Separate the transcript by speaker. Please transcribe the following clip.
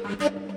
Speaker 1: you